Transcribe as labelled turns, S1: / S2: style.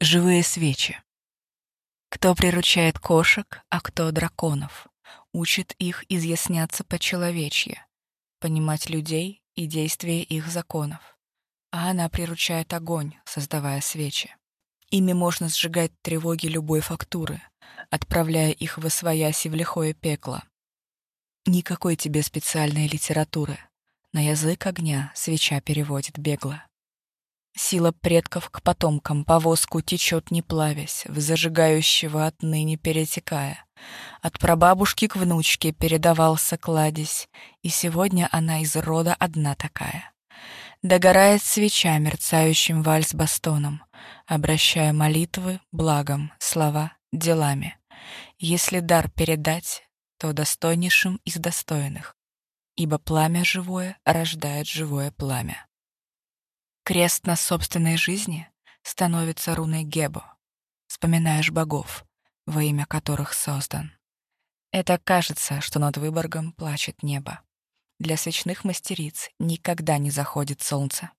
S1: Живые свечи. Кто приручает кошек, а кто драконов. Учит их изъясняться по-человечье, понимать людей и действия их законов. А она приручает огонь, создавая свечи. Ими можно сжигать тревоги любой фактуры, отправляя их в освояси в лихое пекло. Никакой тебе специальной литературы. На язык огня свеча переводит бегло. Сила предков к потомкам по воску течет, не плавясь, в зажигающего отныне перетекая. От прабабушки к внучке передавался кладезь, и сегодня она из рода одна такая. Догорает свеча мерцающим вальс-бастоном, обращая молитвы благом, слова делами. Если дар передать, то достойнейшим из достойных, ибо пламя живое рождает живое пламя. Крест на собственной жизни становится руной Гебо. Вспоминаешь богов, во имя которых создан. Это кажется, что над Выборгом плачет небо. Для свечных мастериц никогда не заходит солнце.